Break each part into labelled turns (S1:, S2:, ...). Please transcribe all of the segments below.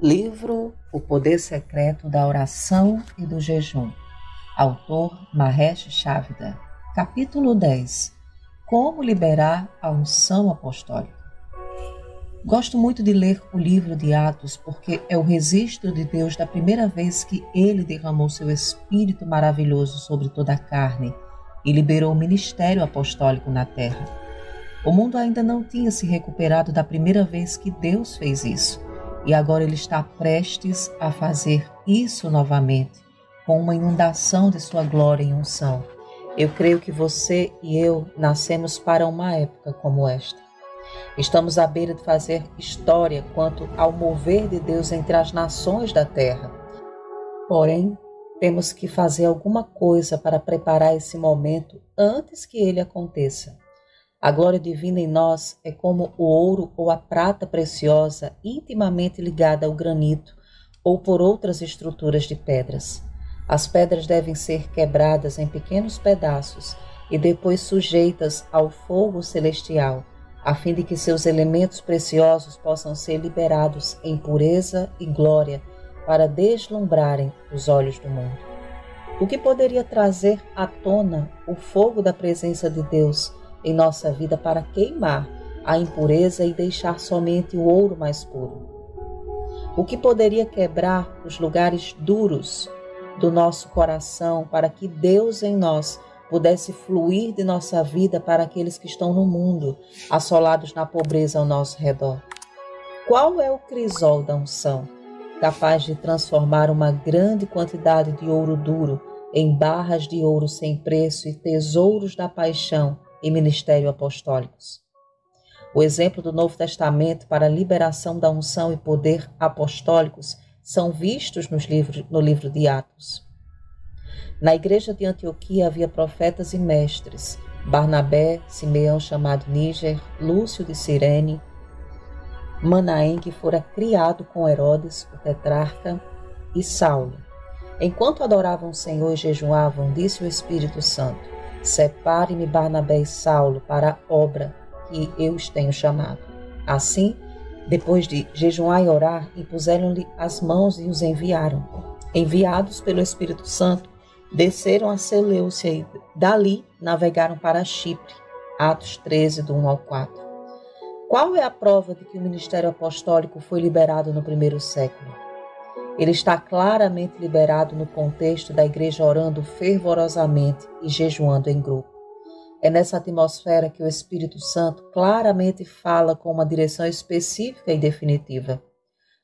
S1: Livro O Poder Secreto da Oração e do Jejum. Autor Mahesh Chavda. Capítulo 10. Como liberar a unção apostólica. Gosto muito de ler o livro de Atos porque é o registro de Deus da primeira vez que ele derramou seu espírito maravilhoso sobre toda a carne e liberou o ministério apostólico na terra. O mundo ainda não tinha se recuperado da primeira vez que Deus fez isso e agora ele está prestes a fazer isso novamente, com uma inundação de sua glória e unção. Eu creio que você e eu nascemos para uma época como esta. Estamos à beira de fazer história quanto ao mover de Deus entre as nações da terra. Porém, temos que fazer alguma coisa para preparar esse momento antes que ele aconteça. A glória divina em nós é como o ouro ou a prata preciosa intimamente ligada ao granito ou por outras estruturas de pedras. As pedras devem ser quebradas em pequenos pedaços e depois sujeitas ao fogo celestial, a fim de que seus elementos preciosos possam ser liberados em pureza e glória para deslumbrarem os olhos do mundo. O que poderia trazer à tona o fogo da presença de Deus? Em nossa vida para queimar a impureza e deixar somente o ouro mais puro. O que poderia quebrar os lugares duros do nosso coração para que Deus em nós pudesse fluir de nossa vida para aqueles que estão no mundo, assolados na pobreza ao nosso redor. Qual é o crisol da unção, capaz de transformar uma grande quantidade de ouro duro em barras de ouro sem preço e tesouros da paixão e ministério apostólicos. O exemplo do Novo Testamento para a liberação da unção e poder apostólicos são vistos nos livros, no livro de Atos. Na igreja de Antioquia havia profetas e mestres, Barnabé, Simeão chamado Níger, Lúcio de Cirene, Manaém, que fora criado com Herodes, o tetrarca, e Saulo. Enquanto adoravam o Senhor e jejuavam, disse o Espírito Santo: Separe-me Barnabé e Saulo para a obra que eu os tenho chamado. Assim, depois de jejuar e orar, impuseram-lhe as mãos e os enviaram. Enviados pelo Espírito Santo, desceram a Seleucia e dali navegaram para Chipre. Atos 13, do 1 ao 4. Qual é a prova de que o ministério apostólico foi liberado no primeiro século? Ele está claramente liberado no contexto da igreja orando fervorosamente e jejuando em grupo. É nessa atmosfera que o Espírito Santo claramente fala com uma direção específica e definitiva.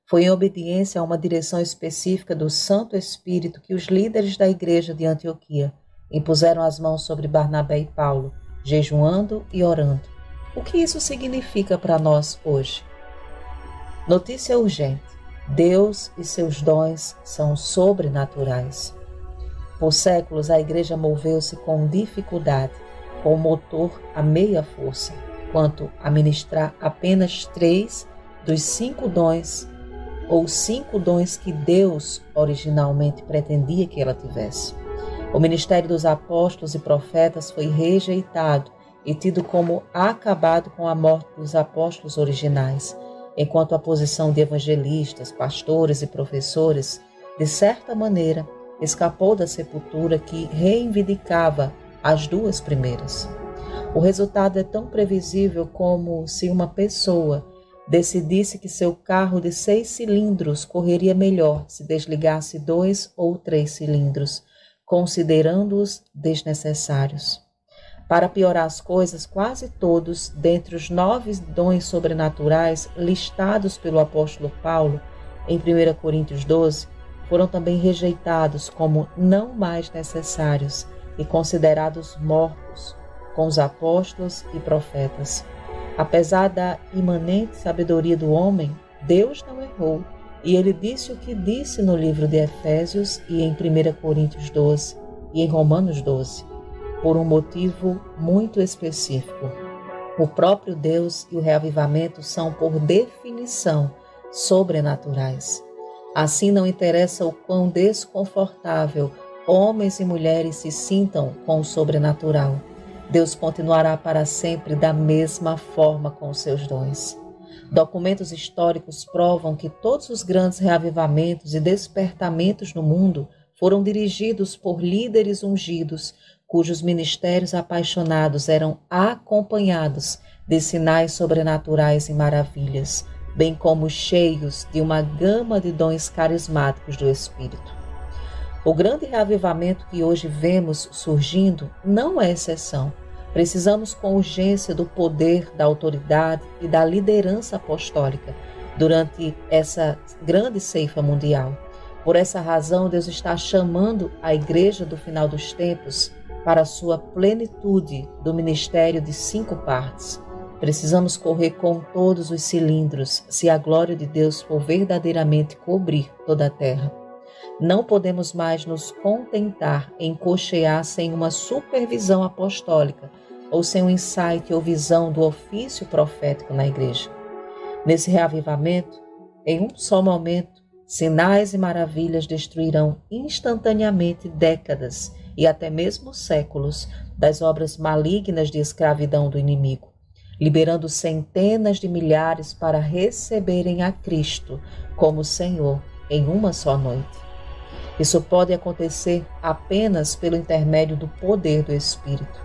S1: Foi em obediência a uma direção específica do Santo Espírito que os líderes da igreja de Antioquia impuseram as mãos sobre Barnabé e Paulo, jejuando e orando. O que isso significa para nós hoje? Notícia urgente. Deus e seus dons são sobrenaturais. Por séculos, a igreja moveu-se com dificuldade, com o motor a meia força, quanto a ministrar apenas três dos cinco dons ou cinco dons que Deus originalmente pretendia que ela tivesse. O ministério dos apóstolos e profetas foi rejeitado e tido como acabado com a morte dos apóstolos originais enquanto a posição de evangelistas, pastores e professores, de certa maneira, escapou da sepultura que reivindicava as duas primeiras. O resultado é tão previsível como se uma pessoa decidisse que seu carro de seis cilindros correria melhor se desligasse dois ou três cilindros, considerando-os desnecessários. Para piorar as coisas, quase todos, dentre os nove dons sobrenaturais listados pelo apóstolo Paulo em 1 Coríntios 12, foram também rejeitados como não mais necessários e considerados mortos com os apóstolos e profetas. Apesar da imanente sabedoria do homem, Deus não errou, e ele disse o que disse no livro de Efésios e em 1 Coríntios 12 e em Romanos 12 por um motivo muito específico. O próprio Deus e o reavivamento são, por definição, sobrenaturais. Assim, não interessa o quão desconfortável homens e mulheres se sintam com o sobrenatural. Deus continuará para sempre da mesma forma com os seus dons. Documentos históricos provam que todos os grandes reavivamentos e despertamentos no mundo foram dirigidos por líderes ungidos, cujos ministérios apaixonados eram acompanhados de sinais sobrenaturais e maravilhas, bem como cheios de uma gama de dons carismáticos do Espírito. O grande reavivamento que hoje vemos surgindo não é exceção. Precisamos com urgência do poder, da autoridade e da liderança apostólica durante essa grande ceifa mundial. Por essa razão, Deus está chamando a igreja do final dos tempos para a sua plenitude do ministério de cinco partes. Precisamos correr com todos os cilindros se a glória de Deus for verdadeiramente cobrir toda a terra. Não podemos mais nos contentar em cochear sem uma supervisão apostólica ou sem um insight ou visão do ofício profético na igreja. Nesse reavivamento, em um só momento, sinais e maravilhas destruirão instantaneamente décadas e até mesmo séculos das obras malignas de escravidão do inimigo, liberando centenas de milhares para receberem a Cristo como Senhor em uma só noite. Isso pode acontecer apenas pelo intermédio do poder do Espírito.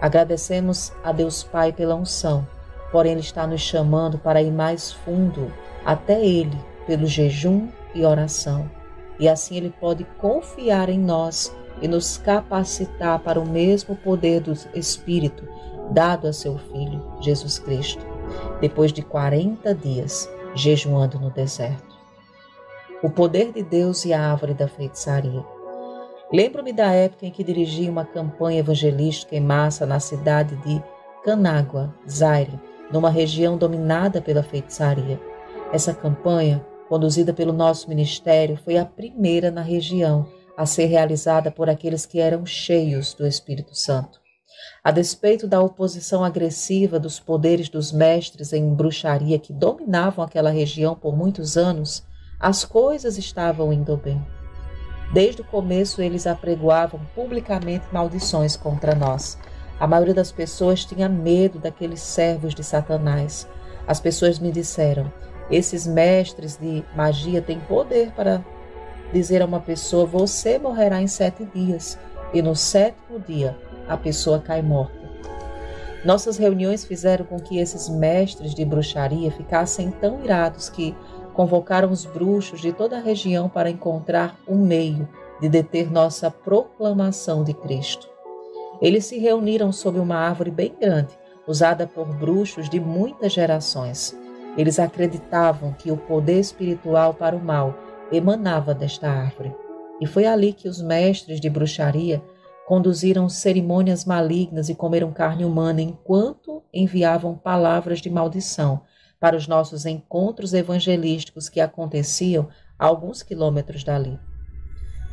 S1: Agradecemos a Deus Pai pela unção, porém Ele está nos chamando para ir mais fundo até Ele pelo jejum e oração. E assim Ele pode confiar em nós e nos capacitar para o mesmo poder do Espírito dado a seu Filho, Jesus Cristo, depois de 40 dias jejuando no deserto o poder de Deus e a árvore da feitiçaria. Lembro-me da época em que dirigi uma campanha evangelística em massa na cidade de Canágua, Zaire, numa região dominada pela feitiçaria. Essa campanha, conduzida pelo nosso ministério, foi a primeira na região a ser realizada por aqueles que eram cheios do Espírito Santo. A despeito da oposição agressiva dos poderes dos mestres em bruxaria que dominavam aquela região por muitos anos, as coisas estavam indo bem. Desde o começo, eles apregoavam publicamente maldições contra nós. A maioria das pessoas tinha medo daqueles servos de Satanás. As pessoas me disseram: esses mestres de magia têm poder para dizer a uma pessoa: você morrerá em sete dias, e no sétimo dia a pessoa cai morta. Nossas reuniões fizeram com que esses mestres de bruxaria ficassem tão irados que convocaram os bruxos de toda a região para encontrar um meio de deter nossa proclamação de Cristo. Eles se reuniram sob uma árvore bem grande, usada por bruxos de muitas gerações. Eles acreditavam que o poder espiritual para o mal emanava desta árvore. E foi ali que os mestres de bruxaria conduziram cerimônias malignas e comeram carne humana enquanto enviavam palavras de maldição para os nossos encontros evangelísticos que aconteciam a alguns quilômetros dali.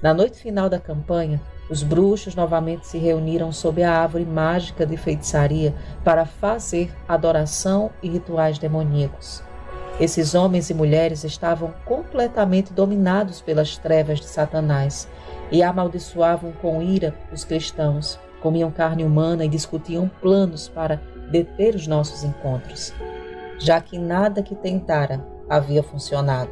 S1: Na noite final da campanha, os bruxos novamente se reuniram sob a árvore mágica de feitiçaria para fazer adoração e rituais demoníacos. Esses homens e mulheres estavam completamente dominados pelas trevas de Satanás e amaldiçoavam com ira os cristãos, comiam carne humana e discutiam planos para deter os nossos encontros já que nada que tentara havia funcionado.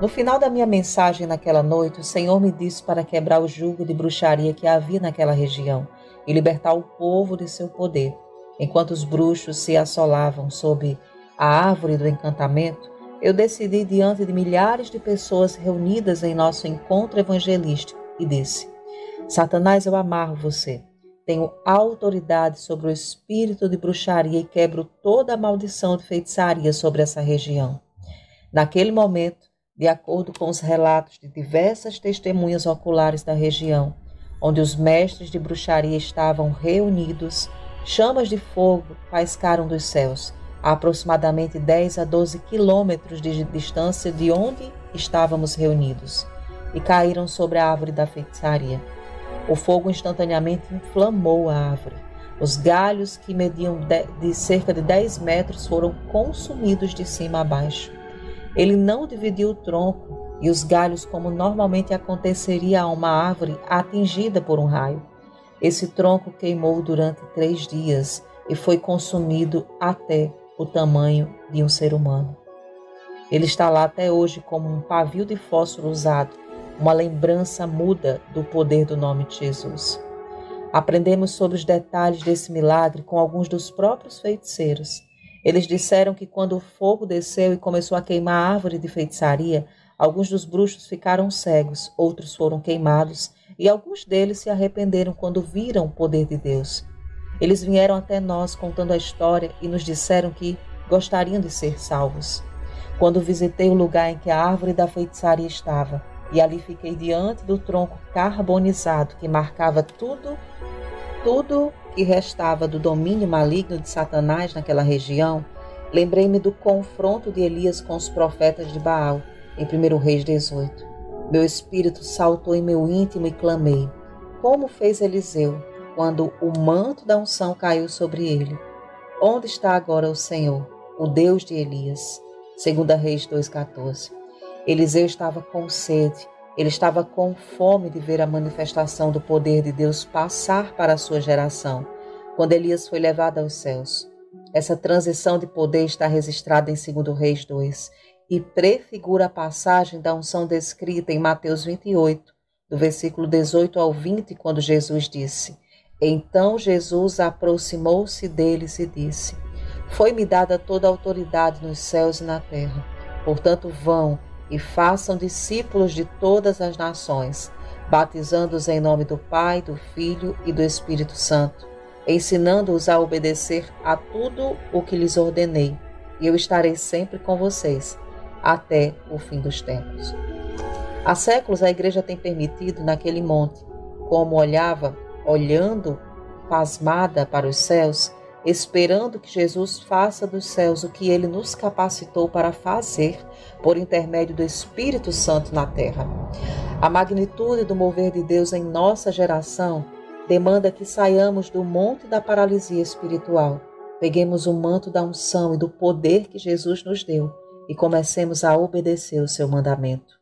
S1: No final da minha mensagem naquela noite, o Senhor me disse para quebrar o jugo de bruxaria que havia naquela região e libertar o povo de seu poder. Enquanto os bruxos se assolavam sob a árvore do encantamento, eu decidi diante de milhares de pessoas reunidas em nosso encontro evangelístico e disse: Satanás, eu amarro você. Tenho autoridade sobre o espírito de bruxaria e quebro toda a maldição de feitiçaria sobre essa região. Naquele momento, de acordo com os relatos de diversas testemunhas oculares da região, onde os mestres de bruxaria estavam reunidos, chamas de fogo paiscaram dos céus, a aproximadamente 10 a 12 quilômetros de distância de onde estávamos reunidos, e caíram sobre a árvore da feitiçaria. O fogo instantaneamente inflamou a árvore. Os galhos, que mediam de cerca de 10 metros, foram consumidos de cima a baixo. Ele não dividiu o tronco e os galhos, como normalmente aconteceria a uma árvore atingida por um raio. Esse tronco queimou durante três dias e foi consumido até o tamanho de um ser humano. Ele está lá até hoje como um pavio de fósforo usado, uma lembrança muda do poder do nome de Jesus. Aprendemos sobre os detalhes desse milagre com alguns dos próprios feiticeiros. Eles disseram que quando o fogo desceu e começou a queimar a árvore de feitiçaria, alguns dos bruxos ficaram cegos, outros foram queimados, e alguns deles se arrependeram quando viram o poder de Deus. Eles vieram até nós contando a história e nos disseram que gostariam de ser salvos. Quando visitei o lugar em que a árvore da feitiçaria estava, e ali fiquei diante do tronco carbonizado que marcava tudo, tudo que restava do domínio maligno de Satanás naquela região, lembrei-me do confronto de Elias com os profetas de Baal, em 1 Reis 18. Meu espírito saltou em meu íntimo e clamei, como fez Eliseu, quando o manto da unção caiu sobre ele. Onde está agora o Senhor, o Deus de Elias? 2 Reis 2,14. Eliseu estava com sede, ele estava com fome de ver a manifestação do poder de Deus passar para a sua geração, quando Elias foi levado aos céus. Essa transição de poder está registrada em 2 Reis 2 e prefigura a passagem da unção descrita em Mateus 28, do versículo 18 ao 20, quando Jesus disse: Então Jesus aproximou-se deles e disse: foi-me dada toda a autoridade nos céus e na terra. Portanto, vão e façam discípulos de todas as nações, batizando-os em nome do Pai, do Filho e do Espírito Santo, ensinando-os a obedecer a tudo o que lhes ordenei. E eu estarei sempre com vocês, até o fim dos tempos. Há séculos a igreja tem permitido naquele monte, como olhava, olhando pasmada para os céus, esperando que Jesus faça dos céus o que ele nos capacitou para fazer por intermédio do Espírito Santo na terra. A magnitude do mover de Deus em nossa geração demanda que saiamos do monte da paralisia espiritual, peguemos o manto da unção e do poder que Jesus nos deu e comecemos a obedecer o seu mandamento.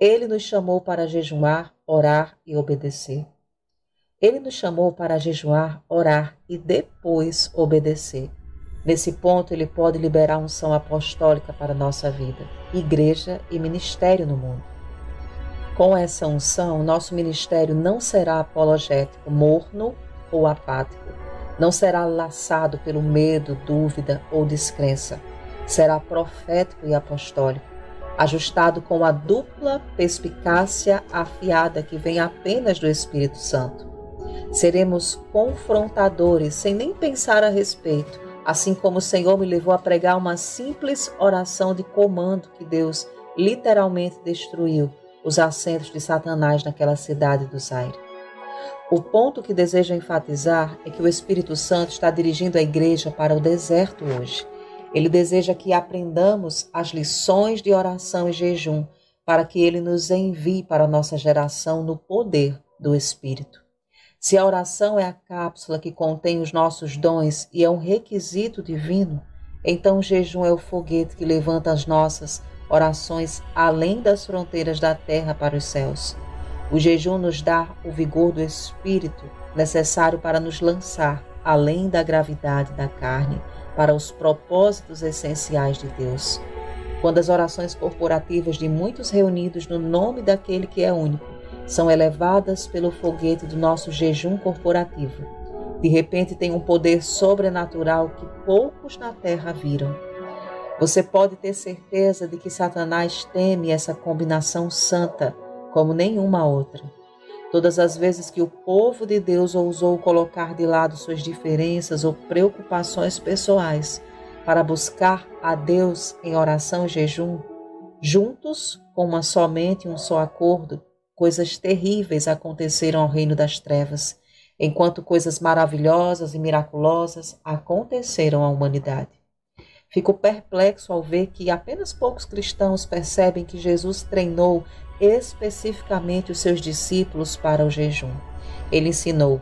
S1: Ele nos chamou para jejuar, orar e obedecer. Ele nos chamou para jejuar, orar e depois obedecer. Nesse ponto, ele pode liberar unção apostólica para nossa vida, igreja e ministério no mundo. Com essa unção, nosso ministério não será apologético, morno ou apático. Não será laçado pelo medo, dúvida ou descrença. Será profético e apostólico, ajustado com a dupla perspicácia afiada que vem apenas do Espírito Santo. Seremos confrontadores sem nem pensar a respeito, assim como o Senhor me levou a pregar uma simples oração de comando que Deus literalmente destruiu os assentos de Satanás naquela cidade do Zaire. O ponto que desejo enfatizar é que o Espírito Santo está dirigindo a igreja para o deserto hoje. Ele deseja que aprendamos as lições de oração e jejum para que ele nos envie para a nossa geração no poder do Espírito. Se a oração é a cápsula que contém os nossos dons e é um requisito divino, então o jejum é o foguete que levanta as nossas orações além das fronteiras da terra para os céus. O jejum nos dá o vigor do espírito necessário para nos lançar além da gravidade da carne para os propósitos essenciais de Deus. Quando as orações corporativas de muitos reunidos no nome daquele que é único são elevadas pelo foguete do nosso jejum corporativo. De repente tem um poder sobrenatural que poucos na terra viram. Você pode ter certeza de que Satanás teme essa combinação santa como nenhuma outra. Todas as vezes que o povo de Deus ousou colocar de lado suas diferenças ou preocupações pessoais para buscar a Deus em oração e jejum, juntos, com uma somente um só acordo, Coisas terríveis aconteceram ao reino das trevas, enquanto coisas maravilhosas e miraculosas aconteceram à humanidade. Fico perplexo ao ver que apenas poucos cristãos percebem que Jesus treinou especificamente os seus discípulos para o jejum. Ele ensinou: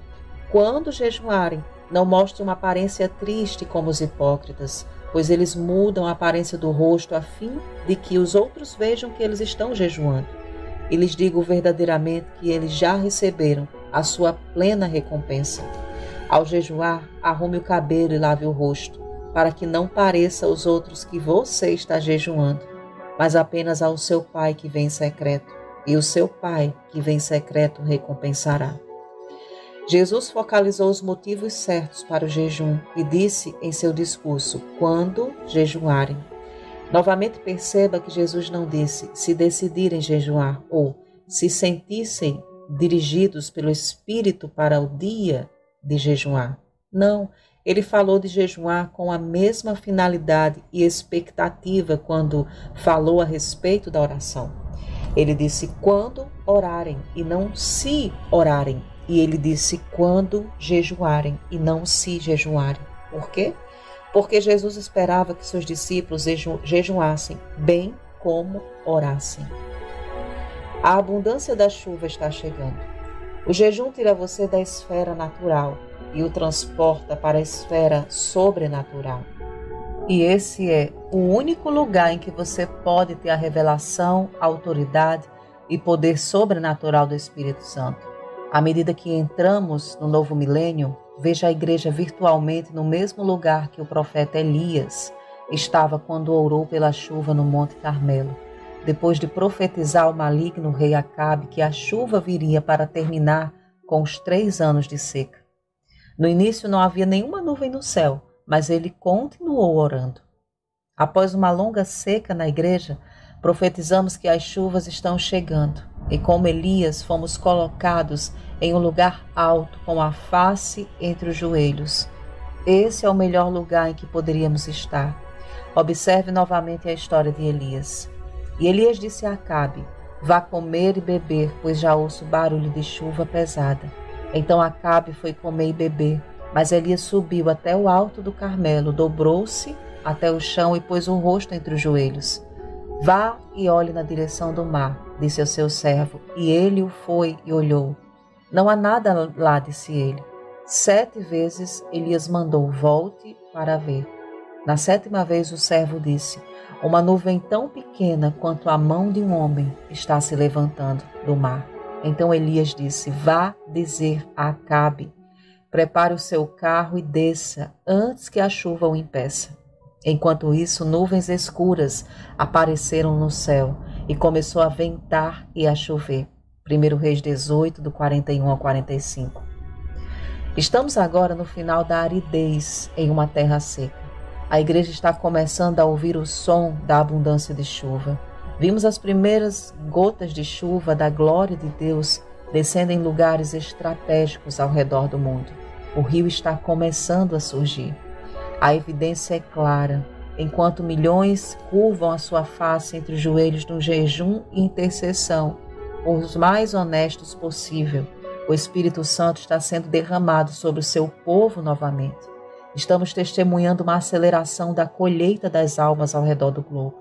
S1: quando jejuarem, não mostrem uma aparência triste como os hipócritas, pois eles mudam a aparência do rosto a fim de que os outros vejam que eles estão jejuando. E lhes digo verdadeiramente que eles já receberam a sua plena recompensa. Ao jejuar, arrume o cabelo e lave o rosto. para que não pareça aos outros que você está jejuando, mas apenas ao seu Pai que vem em secreto, e o seu Pai que vem em secreto recompensará. Jesus focalizou os motivos certos para o jejum e disse em seu discurso: quando jejuarem. Novamente perceba que Jesus não disse se decidirem jejuar ou se sentissem dirigidos pelo Espírito para o dia de jejuar. Não, ele falou de jejuar com a mesma finalidade e expectativa quando falou a respeito da oração. Ele disse quando orarem e não se orarem. E ele disse quando jejuarem e não se jejuarem. Por quê? Porque Jesus esperava que seus discípulos jejuassem bem como orassem. A abundância da chuva está chegando. O jejum tira você da esfera natural e o transporta para a esfera sobrenatural. E esse é o único lugar em que você pode ter a revelação, a autoridade e poder sobrenatural do Espírito Santo. À medida que entramos no novo milênio, veja a igreja virtualmente no mesmo lugar que o profeta Elias estava quando orou pela chuva no Monte Carmelo, depois de profetizar ao maligno rei Acabe que a chuva viria para terminar com os três anos de seca. No início não havia nenhuma nuvem no céu, mas ele continuou orando. Após uma longa seca na igreja, profetizamos que as chuvas estão chegando e, como Elias, fomos colocados em um lugar alto, com a face entre os joelhos. Esse é o melhor lugar em que poderíamos estar. Observe novamente a história de Elias. E Elias disse a Acabe: Vá comer e beber, pois já ouço barulho de chuva pesada. Então Acabe foi comer e beber, mas Elias subiu até o alto do Carmelo, dobrou-se até o chão e pôs o rosto entre os joelhos. Vá e olhe na direção do mar, disse ao seu servo, e ele o foi e olhou. Não há nada lá, disse ele. Sete vezes Elias mandou: volte para ver. Na sétima vez o servo disse: Uma nuvem tão pequena quanto a mão de um homem está se levantando do mar. Então Elias disse: Vá dizer a Acabe: Prepare o seu carro e desça antes que a chuva o impeça. Enquanto isso, nuvens escuras apareceram no céu e começou a ventar e a chover. 1 Reis 18, do 41 ao 45. Estamos agora no final da aridez em uma terra seca. A igreja está começando a ouvir o som da abundância de chuva. Vimos as primeiras gotas de chuva da glória de Deus descendo em lugares estratégicos ao redor do mundo. O rio está começando a surgir. A evidência é clara. Enquanto milhões curvam a sua face entre os joelhos no jejum e intercessão, os mais honestos possível. O Espírito Santo está sendo derramado sobre o seu povo novamente. Estamos testemunhando uma aceleração da colheita das almas ao redor do globo.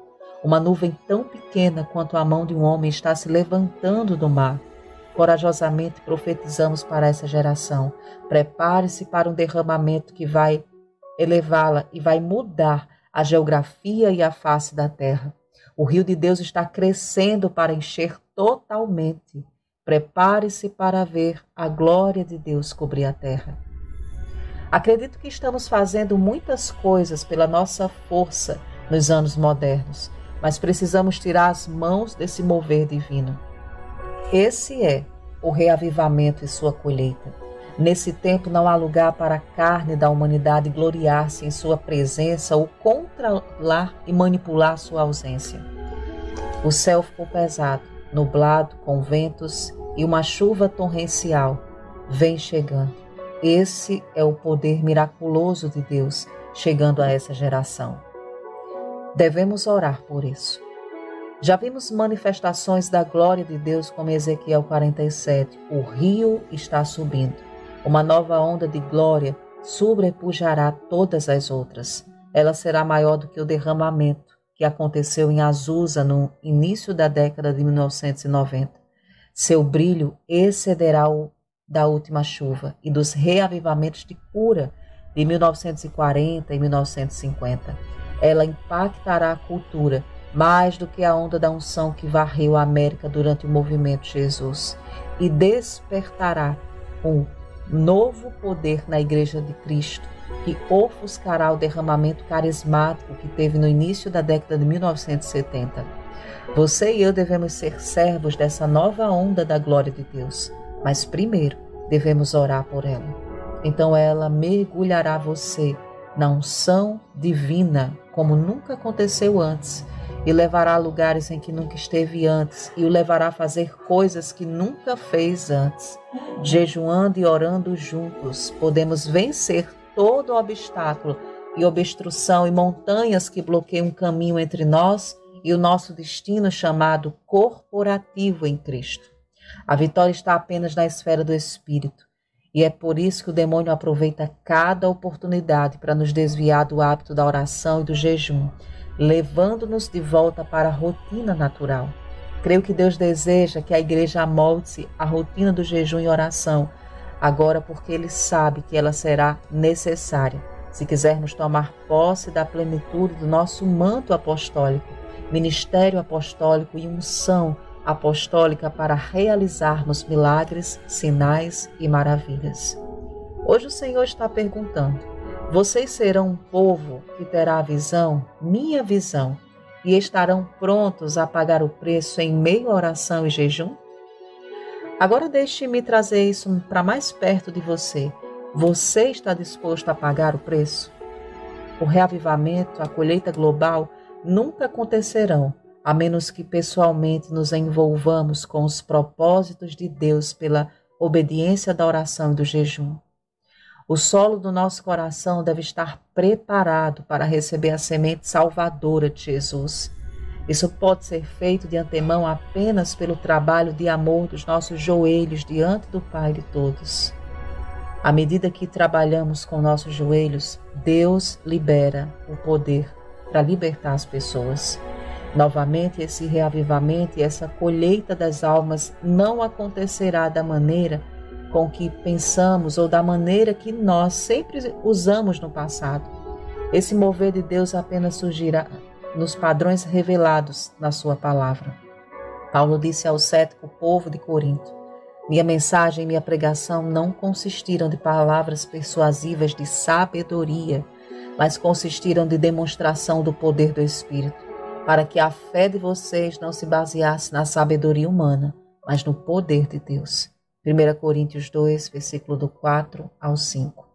S1: Uma nuvem tão pequena quanto a mão de um homem está se levantando do mar. Corajosamente profetizamos para essa geração. Prepare-se para um derramamento que vai elevá-la e vai mudar a geografia e a face da terra. O rio de Deus está crescendo para encher totalmente. Prepare-se para ver a glória de Deus cobrir a terra. Acredito que estamos fazendo muitas coisas pela nossa força nos anos modernos, mas precisamos tirar as mãos desse mover divino. Esse é o reavivamento e sua colheita. Nesse tempo não há lugar para a carne da humanidade gloriar-se em sua presença ou controlar e manipular sua ausência. O céu ficou pesado, nublado, com ventos e uma chuva torrencial. Vem chegando. Esse é o poder miraculoso de Deus chegando a essa geração. Devemos orar por isso. Já vimos manifestações da glória de Deus como Ezequiel 47. O rio está subindo. Uma nova onda de glória sobrepujará todas as outras. Ela será maior do que o derramamento que aconteceu em Azusa no início da década de 1990. Seu brilho excederá o da última chuva e dos reavivamentos de cura de 1940 e 1950. Ela impactará a cultura mais do que a onda da unção que varreu a América durante o movimento Jesus e despertará um novo poder na Igreja de Cristo que ofuscará o derramamento carismático que teve no início da década de 1970. Você e eu devemos ser servos dessa nova onda da glória de Deus, mas primeiro devemos orar por ela. Então ela mergulhará você na unção divina como nunca aconteceu antes e levará a lugares em que nunca esteve antes, e o levará a fazer coisas que nunca fez antes. Jejuando e orando juntos, podemos vencer todo obstáculo e obstrução e montanhas que bloqueiam o caminho entre nós e o nosso destino chamado corporativo em Cristo. A vitória está apenas na esfera do espírito. E é por isso que o demônio aproveita cada oportunidade para nos desviar do hábito da oração e do jejum levando-nos de volta para a rotina natural. Creio que Deus deseja que a igreja amolde-se rotina do jejum e oração, agora porque Ele sabe que ela será necessária se quisermos tomar posse da plenitude do nosso manto apostólico, ministério apostólico e unção apostólica para realizarmos milagres, sinais e maravilhas. Hoje o Senhor está perguntando: vocês serão um povo que terá a visão, minha visão, e estarão prontos a pagar o preço em meio à oração e jejum? Agora deixe-me trazer isso para mais perto de você. Você está disposto a pagar o preço? O reavivamento, a colheita global nunca acontecerão a menos que pessoalmente nos envolvamos com os propósitos de Deus pela obediência da oração e do jejum. O solo do nosso coração deve estar preparado para receber a semente salvadora de Jesus. Isso pode ser feito de antemão apenas pelo trabalho de amor dos nossos joelhos diante do Pai de todos. À medida que trabalhamos com nossos joelhos, Deus libera o poder para libertar as pessoas. Novamente, esse reavivamento e essa colheita das almas não acontecerá da maneira com que pensamos ou da maneira que nós sempre usamos no passado. Esse mover de Deus apenas surgirá nos padrões revelados na Sua palavra. Paulo disse ao cético povo de Corinto: Minha mensagem e minha pregação não consistiram de palavras persuasivas de sabedoria, mas consistiram de demonstração do poder do Espírito, para que a fé de vocês não se baseasse na sabedoria humana, mas no poder de Deus. 1 Coríntios 2, versículo do 4 ao 5.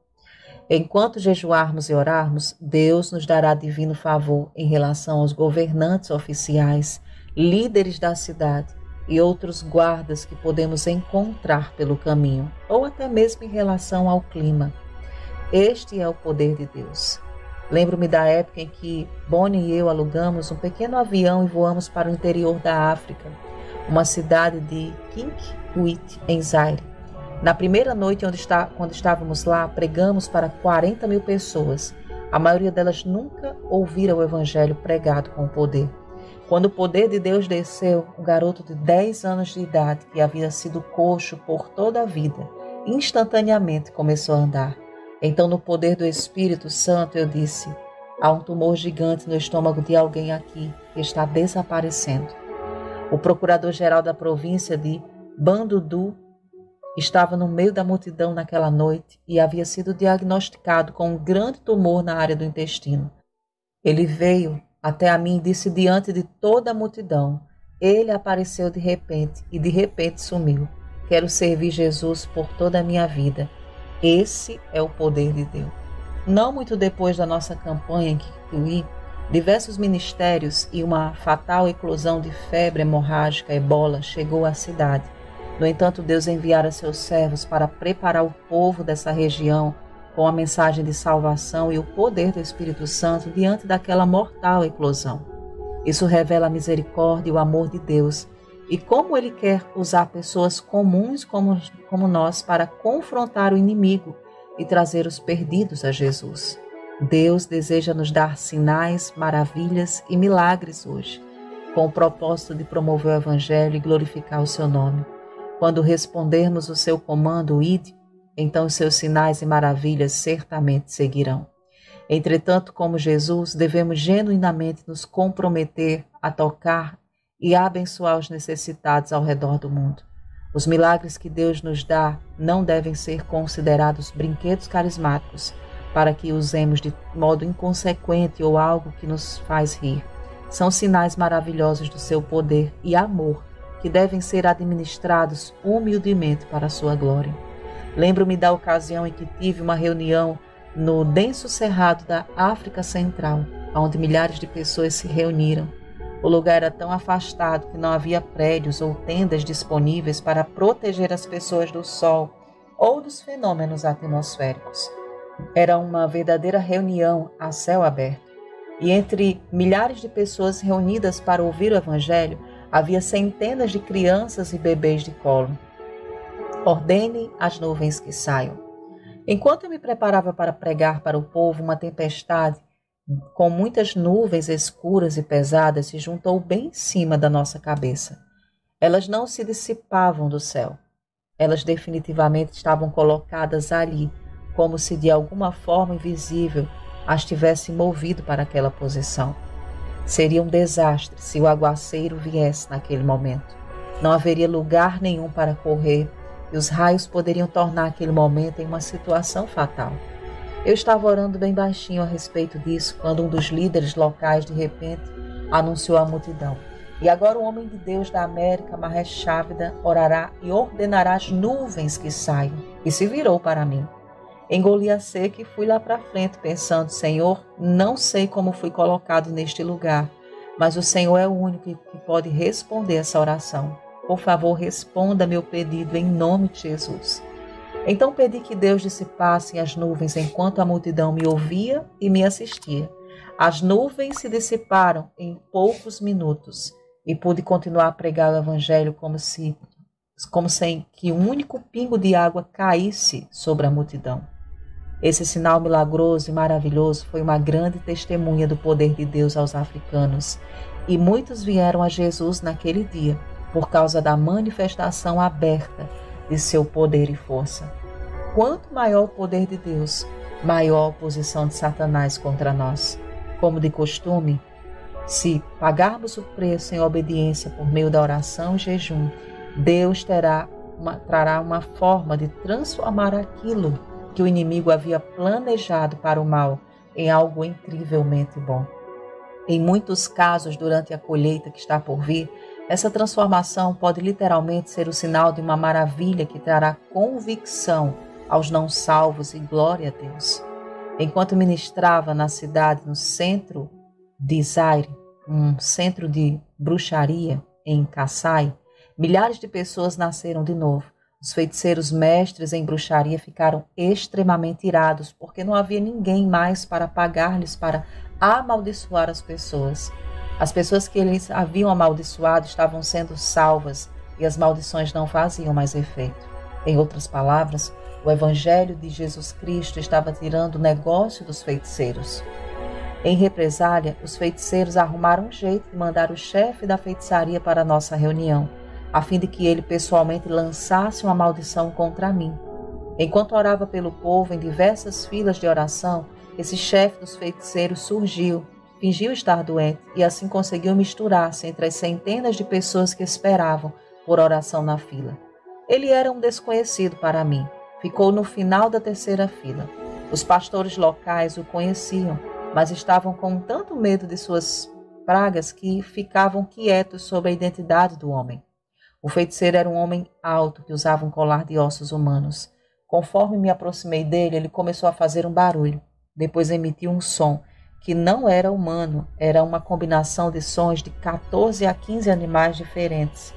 S1: Enquanto jejuarmos e orarmos, Deus nos dará divino favor em relação aos governantes oficiais, líderes da cidade e outros guardas que podemos encontrar pelo caminho, ou até mesmo em relação ao clima. Este é o poder de Deus. Lembro-me da época em que Bonnie e eu alugamos um pequeno avião e voamos para o interior da África, uma cidade de Kink Em Zaire. Na primeira noite onde está, quando estávamos lá, pregamos para 40 mil pessoas. A maioria delas nunca ouvira o evangelho pregado com poder. Quando o poder de Deus desceu, um garoto de 10 anos de idade, que havia sido coxo por toda a vida, instantaneamente começou a andar. Então, no poder do Espírito Santo, eu disse: há um tumor gigante no estômago de alguém aqui que está desaparecendo. O procurador-geral da província de Bandudu estava no meio da multidão naquela noite e havia sido diagnosticado com um grande tumor na área do intestino. Ele veio até a mim e disse diante de toda a multidão: Ele apareceu de repente e de repente sumiu. Quero servir Jesus por toda a minha vida. Esse é o poder de Deus. Não muito depois da nossa campanha em Kikuí, diversos ministérios e uma fatal eclosão de febre hemorrágica ebola chegou à cidade. No entanto, Deus enviara seus servos para preparar o povo dessa região com a mensagem de salvação e o poder do Espírito Santo diante daquela mortal eclosão. Isso revela a misericórdia e o amor de Deus e como Ele quer usar pessoas comuns como, como nós para confrontar o inimigo e trazer os perdidos a Jesus. Deus deseja nos dar sinais, maravilhas e milagres hoje, com o propósito de promover o Evangelho e glorificar o seu nome. Quando respondermos o seu comando, ide, então os seus sinais e maravilhas certamente seguirão. Entretanto, como Jesus, devemos genuinamente nos comprometer a tocar e abençoar os necessitados ao redor do mundo. Os milagres que Deus nos dá não devem ser considerados brinquedos carismáticos, para que usemos de modo inconsequente ou algo que nos faz rir. São sinais maravilhosos do seu poder e amor que devem ser administrados humildemente para a sua glória. Lembro-me da ocasião em que tive uma reunião no denso cerrado da África Central, onde milhares de pessoas se reuniram. O lugar era tão afastado que não havia prédios ou tendas disponíveis para proteger as pessoas do sol ou dos fenômenos atmosféricos. Era uma verdadeira reunião a céu aberto. E entre milhares de pessoas reunidas para ouvir o Evangelho, havia centenas de crianças e bebês de colo. Ordene as nuvens que saiam. Enquanto eu me preparava para pregar para o povo, uma tempestade com muitas nuvens escuras e pesadas se juntou bem em cima da nossa cabeça. Elas não se dissipavam do céu. Elas definitivamente estavam colocadas ali, como se de alguma forma invisível as tivesse movido para aquela posição. Seria um desastre se o aguaceiro viesse naquele momento. Não haveria lugar nenhum para correr e os raios poderiam tornar aquele momento em uma situação fatal. Eu estava orando bem baixinho a respeito disso quando um dos líderes locais de repente anunciou à multidão: E agora o homem de Deus da América, Mahesh Chávida, orará e ordenará as nuvens que saiam. E se virou para mim. Engoli a seca e fui lá para frente, pensando: Senhor, não sei como fui colocado neste lugar, mas o Senhor é o único que pode responder essa oração. Por favor, responda meu pedido em nome de Jesus. Então pedi que Deus dissipasse as nuvens enquanto a multidão me ouvia e me assistia. As nuvens se dissiparam em poucos minutos e pude continuar a pregar o evangelho como se como sem que um único pingo de água caísse sobre a multidão. Esse sinal milagroso e maravilhoso foi uma grande testemunha do poder de Deus aos africanos, e muitos vieram a Jesus naquele dia por causa da manifestação aberta de seu poder e força. Quanto maior o poder de Deus, maior a oposição de Satanás contra nós. Como de costume, se pagarmos o preço em obediência por meio da oração e jejum, Deus terá uma, trará uma forma de transformar aquilo que o inimigo havia planejado para o mal em algo incrivelmente bom. Em muitos casos, durante a colheita que está por vir, essa transformação pode literalmente ser o sinal de uma maravilha que trará convicção aos não salvos e glória a Deus. Enquanto ministrava na cidade, no centro de Zaire, um centro de bruxaria em Kassai, milhares de pessoas nasceram de novo os feiticeiros mestres em bruxaria ficaram extremamente irados, porque não havia ninguém mais para pagar-lhes para amaldiçoar as pessoas. As pessoas que eles haviam amaldiçoado estavam sendo salvas e as maldições não faziam mais efeito. Em outras palavras, o Evangelho de Jesus Cristo estava tirando o negócio dos feiticeiros. Em represália, os feiticeiros arrumaram um jeito de mandar o chefe da feitiçaria para a nossa reunião a fim de que ele pessoalmente lançasse uma maldição contra mim. Enquanto orava pelo povo em diversas filas de oração, esse chefe dos feiticeiros surgiu, fingiu estar doente e assim conseguiu misturar-se entre as centenas de pessoas que esperavam por oração na fila. Ele era um desconhecido para mim. Ficou no final da terceira fila. Os pastores locais o conheciam, mas estavam com tanto medo de suas pragas que ficavam quietos sobre a identidade do homem. O feiticeiro era um homem alto que usava um colar de ossos humanos. Conforme me aproximei dele, ele começou a fazer um barulho. Depois emitiu um som que não era humano, era uma combinação de sons de 14 a 15 animais diferentes.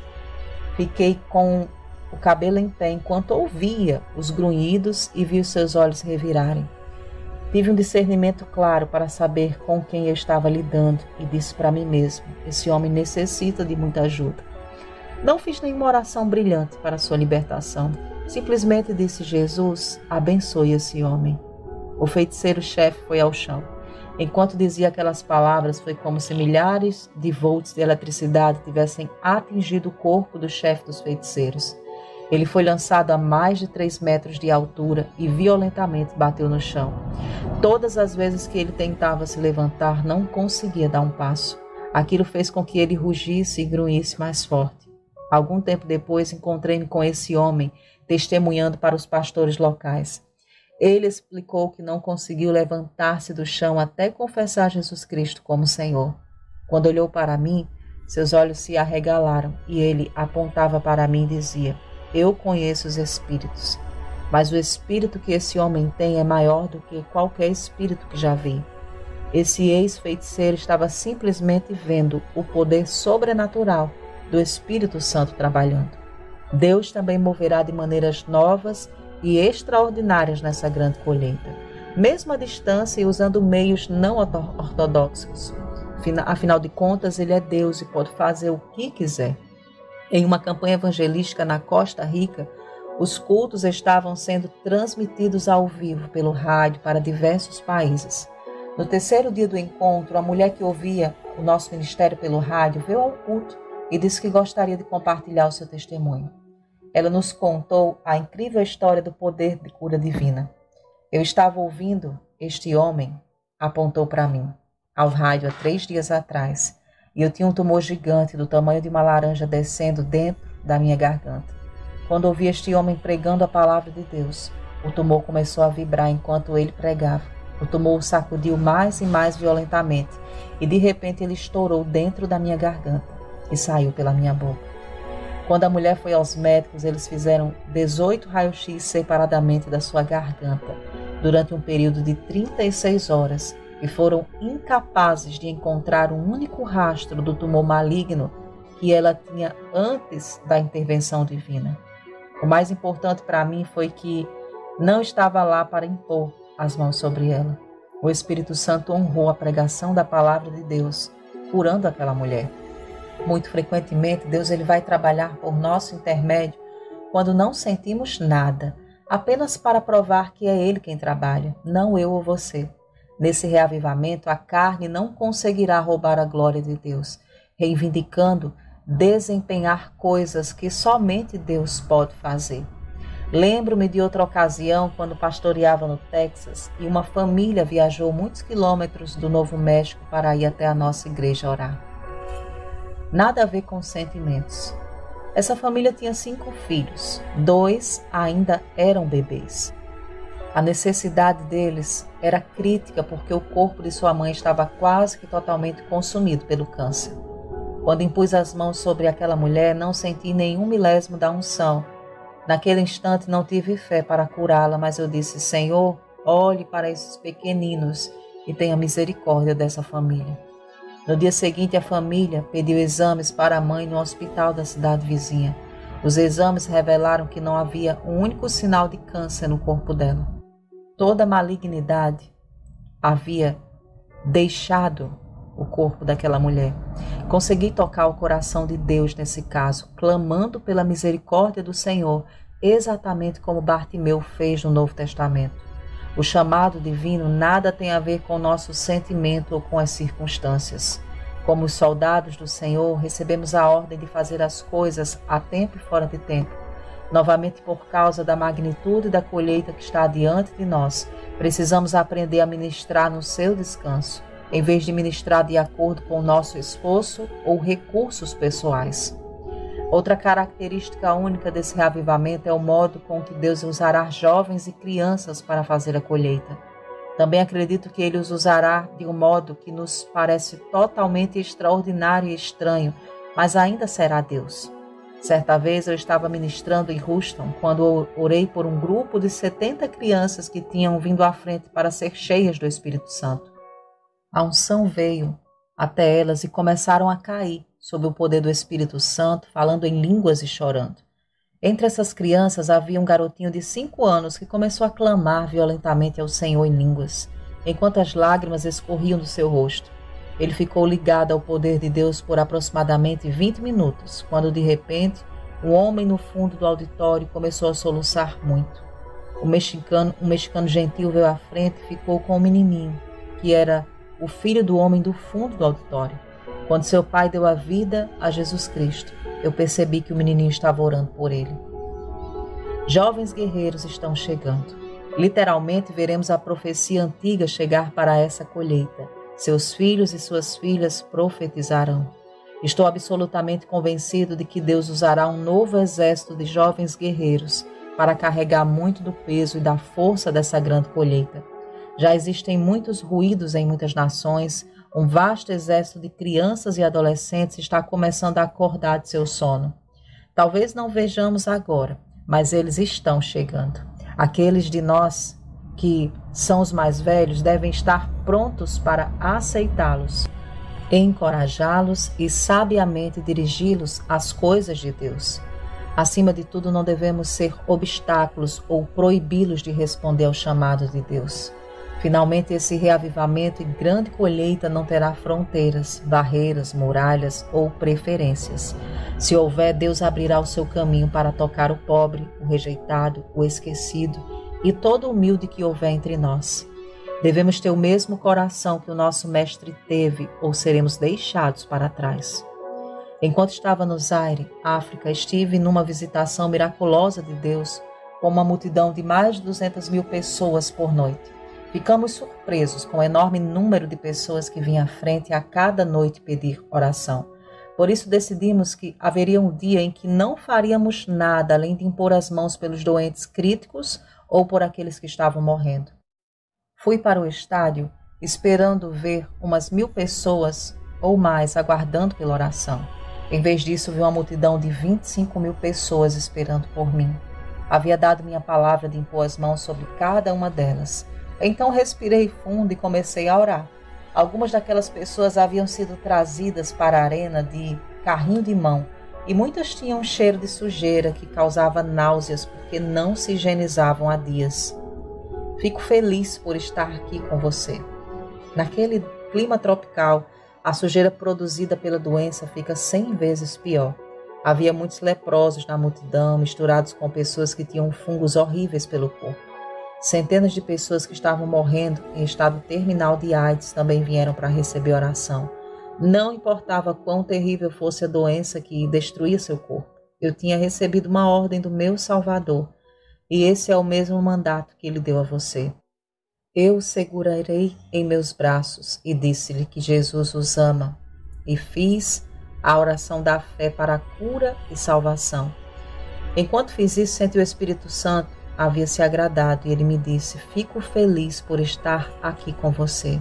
S1: Fiquei com o cabelo em pé enquanto ouvia os grunhidos e vi os seus olhos revirarem. Tive um discernimento claro para saber com quem eu estava lidando e disse para mim mesmo: esse homem necessita de muita ajuda. Não fiz nenhuma oração brilhante para sua libertação. Simplesmente disse Jesus: abençoe esse homem. O feiticeiro-chefe foi ao chão. Enquanto dizia aquelas palavras, foi como se milhares de volts de eletricidade tivessem atingido o corpo do chefe dos feiticeiros. Ele foi lançado a mais de três metros de altura e violentamente bateu no chão. Todas as vezes que ele tentava se levantar, não conseguia dar um passo. Aquilo fez com que ele rugisse e grunhisse mais forte. Algum tempo depois encontrei-me com esse homem, testemunhando para os pastores locais. Ele explicou que não conseguiu levantar-se do chão até confessar Jesus Cristo como Senhor. Quando olhou para mim, seus olhos se arregalaram e ele apontava para mim e dizia: Eu conheço os espíritos, mas o espírito que esse homem tem é maior do que qualquer espírito que já vi. Esse ex-feiticeiro estava simplesmente vendo o poder sobrenatural do Espírito Santo trabalhando. Deus também moverá de maneiras novas e extraordinárias nessa grande colheita, mesmo à distância e usando meios não ortodoxos. Afinal de contas, Ele é Deus e pode fazer o que quiser. Em uma campanha evangelística na Costa Rica, os cultos estavam sendo transmitidos ao vivo pelo rádio para diversos países. No terceiro dia do encontro, a mulher que ouvia o nosso ministério pelo rádio veio ao culto e disse que gostaria de compartilhar o seu testemunho. Ela nos contou a incrível história do poder de cura divina. Eu estava ouvindo este homem, apontou para mim, ao rádio há três dias atrás, e eu tinha um tumor gigante do tamanho de uma laranja descendo dentro da minha garganta. Quando ouvi este homem pregando a palavra de Deus, o tumor começou a vibrar enquanto ele pregava. O tumor sacudiu mais e mais violentamente e de repente ele estourou dentro da minha garganta e saiu pela minha boca. Quando a mulher foi aos médicos, eles fizeram 18 raios-x separadamente da sua garganta durante um período de 36 horas e foram incapazes de encontrar um único rastro do tumor maligno que ela tinha antes da intervenção divina. O mais importante para mim foi que não estava lá para impor as mãos sobre ela. O Espírito Santo honrou a pregação da palavra de Deus, curando aquela mulher. Muito frequentemente, Deus ele vai trabalhar por nosso intermédio quando não sentimos nada, apenas para provar que é Ele quem trabalha, não eu ou você. Nesse reavivamento, a carne não conseguirá roubar a glória de Deus, reivindicando desempenhar coisas que somente Deus pode fazer. Lembro-me de outra ocasião quando pastoreava no Texas e uma família viajou muitos quilômetros do Novo México para ir até a nossa igreja orar. Nada a ver com sentimentos. Essa família tinha cinco filhos, dois ainda eram bebês. A necessidade deles era crítica porque o corpo de sua mãe estava quase que totalmente consumido pelo câncer. Quando impus as mãos sobre aquela mulher, não senti nenhum milésimo da unção Naquele instante não tive fé para curá-la, mas eu disse: Senhor, olhe para esses pequeninos e tenha misericórdia dessa família. No dia seguinte, a família pediu exames para a mãe no hospital da cidade vizinha. Os exames revelaram que não havia um único sinal de câncer no corpo dela. Toda a malignidade havia deixado o corpo daquela mulher. Consegui tocar o coração de Deus nesse caso, clamando pela misericórdia do Senhor, exatamente como Bartimeu fez no Novo Testamento. O chamado divino nada tem a ver com nosso sentimento ou com as circunstâncias. Como os soldados do Senhor, recebemos a ordem de fazer as coisas a tempo e fora de tempo. Novamente, por causa da magnitude da colheita que está diante de nós, precisamos aprender a ministrar no seu descanso em vez de ministrar de acordo com o nosso esforço ou recursos pessoais. Outra característica única desse reavivamento é o modo com que Deus usará jovens e crianças para fazer a colheita. Também acredito que Ele os usará de um modo que nos parece totalmente extraordinário e estranho, mas ainda será Deus. Certa vez eu estava ministrando em Houston quando orei por um grupo de 70 crianças que tinham vindo à frente para ser cheias do Espírito Santo. A unção veio até elas e começaram a cair sob o poder do Espírito Santo, falando em línguas e chorando. Entre essas crianças havia um garotinho de cinco anos que começou a clamar violentamente ao Senhor em línguas, enquanto as lágrimas escorriam do seu rosto. Ele ficou ligado ao poder de Deus por aproximadamente 20 minutos, quando de repente um homem no fundo do auditório começou a soluçar muito. O mexicano, um mexicano gentil veio à frente e ficou com o menininho, que era o filho do homem do fundo do auditório. Quando seu pai deu a vida a Jesus Cristo, eu percebi que o menininho estava orando por ele. Jovens guerreiros estão chegando. Literalmente veremos a profecia antiga chegar para essa colheita. Seus filhos e suas filhas profetizarão. Estou absolutamente convencido de que Deus usará um novo exército de jovens guerreiros para carregar muito do peso e da força dessa grande colheita. Já existem muitos ruídos em muitas nações, um vasto exército de crianças e adolescentes está começando a acordar de seu sono. Talvez não vejamos agora, mas eles estão chegando. Aqueles de nós que são os mais velhos devem estar prontos para aceitá-los, encorajá-los e sabiamente dirigi-los às coisas de Deus. Acima de tudo, não devemos ser obstáculos ou proibi-los de responder ao chamado de Deus. Finalmente, esse reavivamento e grande colheita não terá fronteiras, barreiras, muralhas ou preferências. Se houver, Deus abrirá o seu caminho para tocar o pobre, o rejeitado, o esquecido e todo humilde que houver entre nós. Devemos ter o mesmo coração que o nosso Mestre teve, ou seremos deixados para trás. Enquanto estava no Zaire, África, estive numa visitação miraculosa de Deus com uma multidão de mais de 200 mil pessoas por noite. Ficamos surpresos com o enorme número de pessoas que vinham à frente a cada noite pedir oração. Por isso decidimos que haveria um dia em que não faríamos nada além de impor as mãos pelos doentes críticos ou por aqueles que estavam morrendo. Fui para o estádio esperando ver umas mil pessoas ou mais aguardando pela oração. Em vez disso, vi uma multidão de 25 mil pessoas esperando por mim. Havia dado minha palavra de impor as mãos sobre cada uma delas então respirei fundo e comecei a orar. Algumas daquelas pessoas haviam sido trazidas para a arena de carrinho de mão e muitas tinham um cheiro de sujeira que causava náuseas porque não se higienizavam há dias. Fico feliz por estar aqui com você. Naquele clima tropical, a sujeira produzida pela doença fica cem vezes pior. Havia muitos leprosos na multidão, misturados com pessoas que tinham fungos horríveis pelo corpo. Centenas de pessoas que estavam morrendo em estado terminal de AIDS também vieram para receber oração. Não importava quão terrível fosse a doença que destruía seu corpo, eu tinha recebido uma ordem do meu Salvador, e esse é o mesmo mandato que ele deu a você. Eu o segurarei em meus braços e disse-lhe que Jesus os ama, e fiz a oração da fé para a cura e salvação. Enquanto fiz isso, senti o Espírito Santo havia se agradado e ele me disse: Fico feliz por estar aqui com você.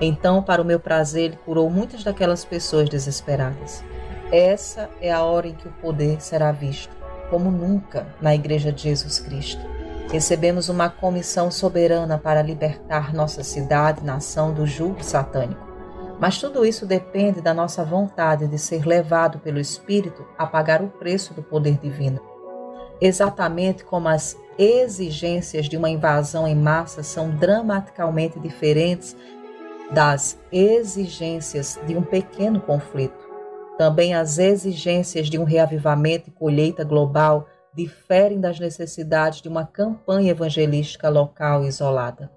S1: Então, para o meu prazer, ele curou muitas daquelas pessoas desesperadas. Essa é a hora em que o poder será visto, como nunca na Igreja de Jesus Cristo. Recebemos uma comissão soberana para libertar nossa cidade e nação do julgo satânico. Mas tudo isso depende da nossa vontade de ser levado pelo Espírito a pagar o preço do poder divino exatamente como as exigências de uma invasão em massa são dramaticalmente diferentes das exigências de um pequeno conflito. Também as exigências de um reavivamento e colheita global diferem das necessidades de uma campanha evangelística local isolada.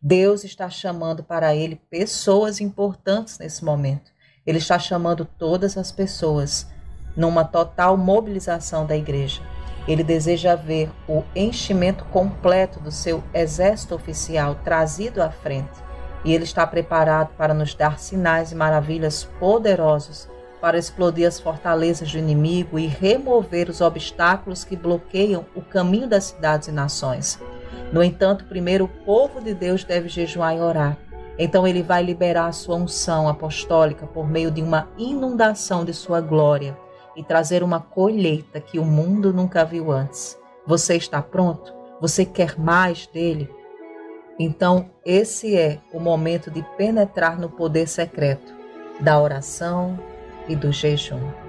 S1: Deus está chamando para ele pessoas importantes nesse momento. Ele está chamando todas as pessoas numa total mobilização da igreja. Ele deseja ver o enchimento completo do seu exército oficial trazido à frente, e ele está preparado para nos dar sinais e maravilhas poderosos para explodir as fortalezas do inimigo e remover os obstáculos que bloqueiam o caminho das cidades e nações. No entanto, primeiro o povo de Deus deve jejuar e orar. Então ele vai liberar a sua unção apostólica por meio de uma inundação de sua glória e trazer uma colheita que o mundo nunca viu antes. Você está pronto? Você quer mais dele? Então, esse é o momento de penetrar no poder secreto da oração e do jejum.